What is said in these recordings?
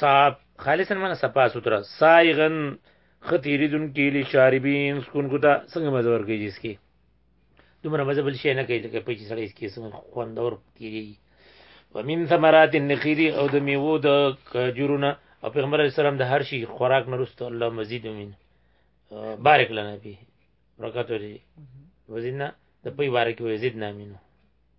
صاحب خالصا من صفا سترا سایغن خطیری دن کی لی شاربین سکون کو تا څنګه مزه ورکړي جس کې دومره مزه بل شي نه کوي لکه په چې سړی کې څنګه خوند اور تیری ومن ثمرات النخيل او د میوو د کجورونه او پیغمبر علیه السلام د هر شي خوراک نه رسته الله مزید امین بارک لنا به برکات وري وزیدنا د پي بارک وزیدنا امینو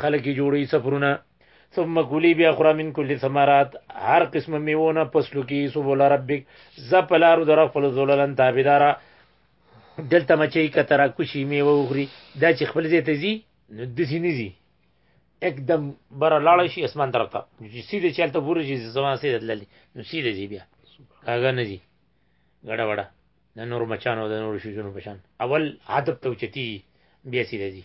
خلک یې جوړوي سفرونه ثم کلی بیا خورا من کل ثمرات هر قسم میوونه پسلو کی سبول ربک زپلارو در خپل زوللن تابیدارا دلته مچي کتره کوشي میوه وخوري دا چې خپل ځای ته زی نو د سینې زی एकदम بر لاړ شي اسمان طرف ته چې سیده چلته پورې شي زما سیده تللی نو سیده زی بیا هغه نه زی غړا وړا د نور مچانو د نور شوجونو پشان اول عادت ته چتی بیا سیده زی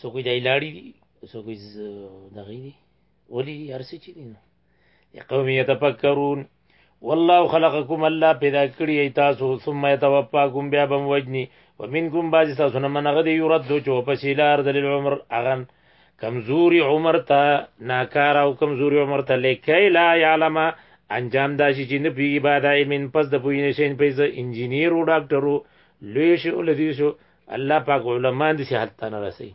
څوک د ایلاړي دي څوک دغې دي ولي دي هر څه چې دي نو قوم يتفکرون والله خلقکم الله پیدا کړی تاسو ثم يتوفاکم بیا بم وجنی ومنکم بعض تاسو نه منغه دی یرد دو چو پسې لار د عمر اغن کمزوري عمر ته ناکار او کمزوري عمر ته لکه لا یعلم انجام دا شي چې نه پیږي بعد علم پس د پوینې شین پیسې انجینیر او ډاکټرو لوی شي ولدي شو الله پاک علما دې صحت ته نه رسي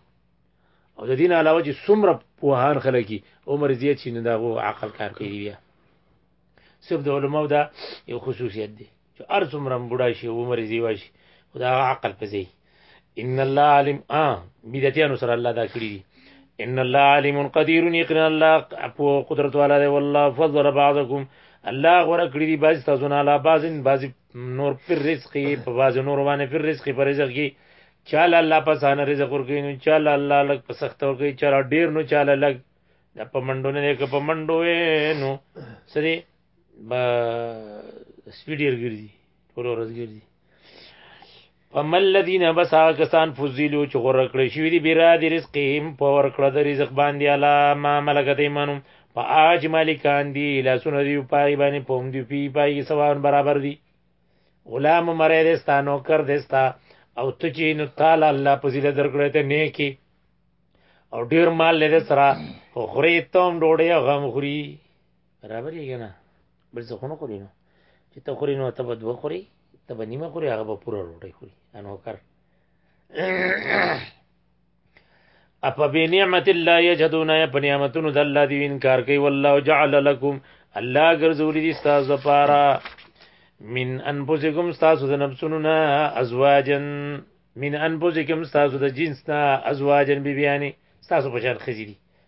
او د دین علاوه چې څومره پوهان خلک دي عمر زیات شي نه دا غو عقل کار کوي بیا صرف د علماو دا یو خصوصیت دی چې هر څومره بوډا شي عمر زیوا شي خو دا عقل په ځای ان الله علم ا بدعتانو سره الله دا کړی دي ان الله علیم قدیر یقین الله په قدرت والا دی والله فضل بعضکم الله غره کړی دی بعض تاسو نه علا بعض بعض نور پر رزق په باز نور باندې پر رزق پر رزق کې چاله الله په سانه رزق ورکوي نو چاله الله لګ په سخت ورکوي چاله ډیر نو چاله لګ د پمنډو نه کې پمنډو نو سری با سپیډیر ګرځي ټول ورځ ګرځي فما الذين بس هغه کسان فضلوا چې غوره کړی شوي دي برا د رزقهم په ورکړه د رزق باندې الا ما ملکت ایمانو په آج مالکان دي لاسونه دی پای باندې پوم دی پی پای سوان برابر دي غلام مرید استا نوکر دستا او ته چې نو تعالی الله په زیله درکړی ته نیکی او ډیر مال لري سره خو خوري تم ډوډۍ غم خوري برابرې کنه بل څه خونه خوري نو چې ته خوري نو ته به دوه خوري ته به نیمه خوري هغه به پوره روټۍ خوري انو کر اپا بی نعمت الله یجدون یا په نعمتونو د الله دی انکار کوي والله جعل لكم الله ګرځولې دي تاسو لپاره من انفسکم تاسو د نفسونو نه ازواجن من انفسکم تاسو د جنس نه ازواجن بیبیانی تاسو په شان خزي دي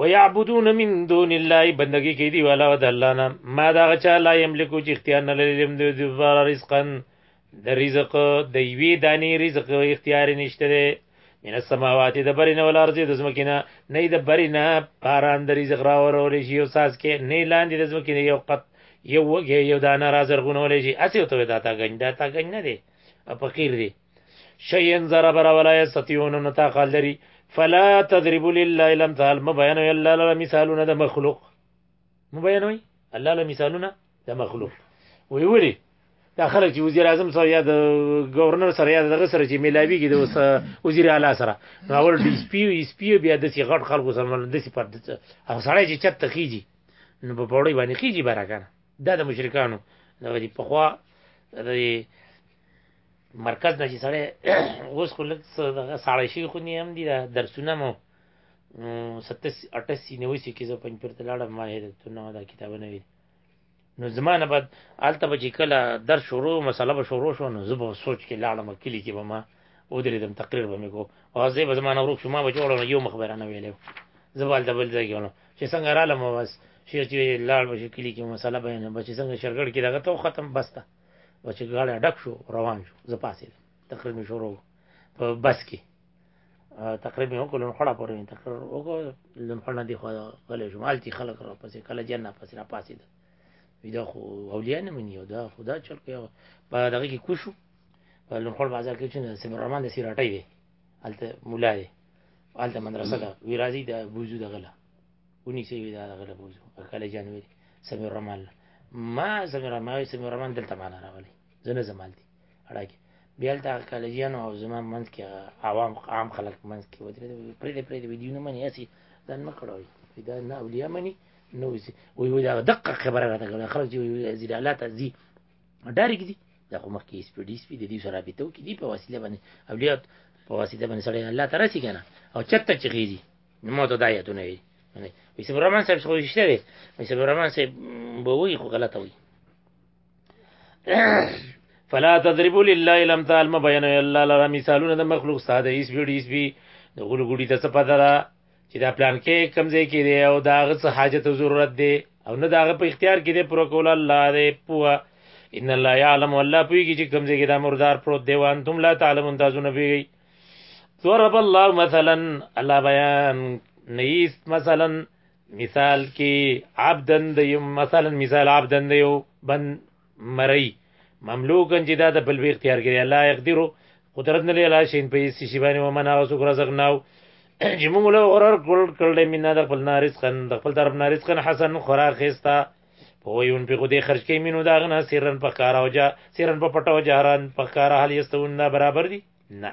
ويعبدون من دون الله بندگی کوي دی والا د الله نه ما دا غچا لا یملکو چې اختیار نه لري لم د دوباره رزقا د رزق د یوې دانی رزق اختیار نشته دی من السماوات د برینه ول ارض د زمکینه نه د برینه باران د رزق را ورول شي او ساس کې نه لاندې د زمکینه یو قط یو وګه یو دانه را زرغونول شي اسی ته دا تا غنډه تا غنډه نه دی فقیر دی شيئن ضرب ولا يستطيعون نتاقل لري فلا تضربوا لله لم تعال مبينوا الله لرا مثالنا ده مخلوق مبينوا الله لرا مثالنا ده مخلوق ويولي دا خلک چې وزیر اعظم سره یا د گورنر سره یا دغه سره چې ملاوی کې د اوس وزیر اعلی سره نو اول ډي اس پی اس پی بیا د سی غټ خلکو سره مل د سی پر او سړی چې چت خيږي نو په پوری باندې خيږي برا کنه دا د مشرکانو دغه په خوا د مرکز نه چې سړی اوس خو لږ ساړی شوي خونې هم دي درسونه مو ستس اټسي نوسي کې زه پنځ پر تلاړه ما هېر ته نو دا کتابونه وي نو زمانه بعد آلته به چې کله در شروع مسله به شروع شو نو زه به سوچ کې لاړم کلی کې به ما ودرېدم تقریر به مې کو او زه به زمانه ورو شما به جوړم یو مخ به رانه ویلې زه به آلته بل ځای کې ولم چې څنګه رالم بس شیخ چې لاړ به شي کلی کې مسله بیانه به چې څنګه شرګړ کې دغه ته ختم بسته او چې ګاډی ډک شو روان شو زه پاسې تقریر مې شروع په بس کې تقریر مې وکړ لنخړه پورې مې تقریر وکړ لنخړه نه دی خو غلی شوم هلته خلک را پسې کله جن نه پسې را پاسېدل وي دا خو اولیا نه مني او دا خو دا چل کوي په دغه کې کوشو په لنخړ بازار کې چې سیمه الرحمن د سیراټۍ دی هلته مولا دی هلته مدرسه ده وی راځي د بوزو دغله ونیسي وي دا غل بوزو کله جان وي سمیر رحمان ما سمیر رحمان سمیر رحمان دلته معنا راولي زنه زمال دي اړاګي بیا تا کله جان او زما منځ کې عوام عام خلک منځ کې ودرې پرې دې پرې دې ویډیو نه مني اسی ځان نه کړوي دا نه اولیا مني نو وي وي وي دا دقه خبره راته کوي خلک چې زیر الله تعالی ډارګي دي دا خو مخکې سپیډي سپیډي د دې سره رابطه وکړي په وسیله باندې اولیا په واسطه باندې سړی الله تعالی سي کنه او چرته چخيږي نو ماته دا یادونه وي وي صبر الرحمن صاحب خو شته دی وي صبر الرحمن صاحب به وي خو غلطه وي فلا تضربوا لله الامثال ما بيان الله لرا مثالونه د مخلوق ساده ایس ویډی ایس بي د ګل ګډي ته څه پته را چې دا پلان کې کم ځای کې دی او دا غڅ حاجت او ضرورت دی او نه دا غ په اختیار کې دی پر کول الله دی پوه ان الله يعلم والله پوهیږي چې کم ځای کې دا مردار پروت دی وان تم لا تعلمون تاسو نه پوهیږئ ضرب الله مثلا الله بیان نیست مثلا مثال کې عبدن د یو مثلا مثال عبدن د یو بن مری مملوکن چې دا د بل وی اختیار کړي الله یقدرو قدرت نه لري شین په هیڅ شی باندې ومن او سو رزق ناو چې موږ له اورر کول کړل مینه د خپل نارسخن د خپل طرف نارسخن حسن خوراک خستا په ویون په خو دې خرج کې مينو دا غنا سیرن په کار او جا سیرن په پټو جاران په کار حال یستون نه برابر دي نه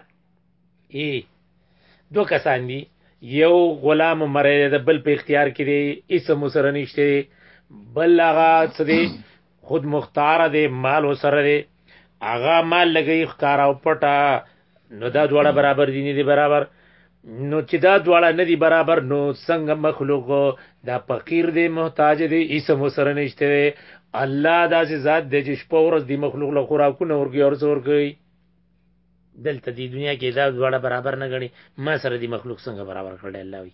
ای دو کسان دي یو غلام مری د بل په اختیار کې دی اسم سره نشته بل هغه څه دی خود مختار دی مال سره دی هغه مال لګي ښکارا او پټا نو دا دواړه برابر دي نه دي برابر نو چې دا دواړه نه دي برابر نو څنګه مخلوق دا فقیر دی محتاج دی اسم سره نشته الله دا چې ذات دی چې شپه ورځ دی مخلوق له خوراکونه ورګي او څور کوي دلته دی دنیا کې دا دواړه برابر نه غني ما سره دی مخلوق څنګه برابر کړل الله وي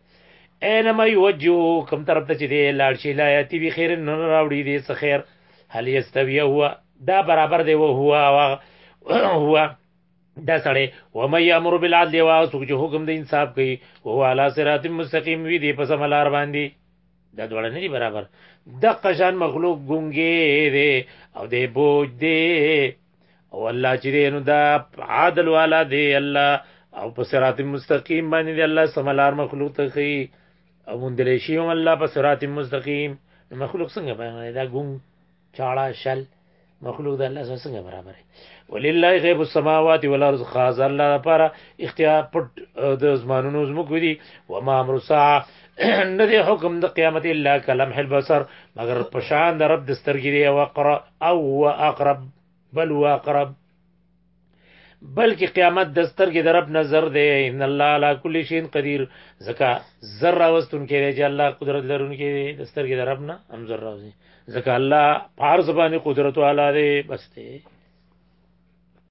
اينما يوجو کوم طرف ته چې دی لاړ شي لا ياتي به خير نه راوړي دي څه خير هل يستوي هو دا برابر دی او هو هو دا سړی و مې امر بالعدل وا سوق چې حکم د انصاف کوي او علی صراط مستقیم وی دی په سم لار باندې دا ډول نه دی برابر د قشان مخلوق ګونګې دی او دی بوج دی او الله چې دی نو دا عادل والا دی الله او په صراط مستقیم باندې دی الله سملار مخلوق ته خي او مندل شي هم الله په صراط مستقیم مخلوق څنګه بیان دا ګون چاړه شل مخلوق د الله سره څنګه برابر دی ولله غیب السماوات والارض خاص الله لپاره اختیار پټ د زمانونو زموږ دي و ما امر ساعه نه دی حکم د قیامت الا کلم حل بصر مگر پشان د رب د سترګې دی او اقرا او هو اقرب بل هو اقرب بلکې قیامت د سترګې د رب نظر دی ان الله علی کل شیء قدیر زکا ذره واستون کې دی چې الله قدرت لرونکي دی د سترګې د رب نه هم ذره راځي زکا الله پار زبانی قدرت والا دی بس دی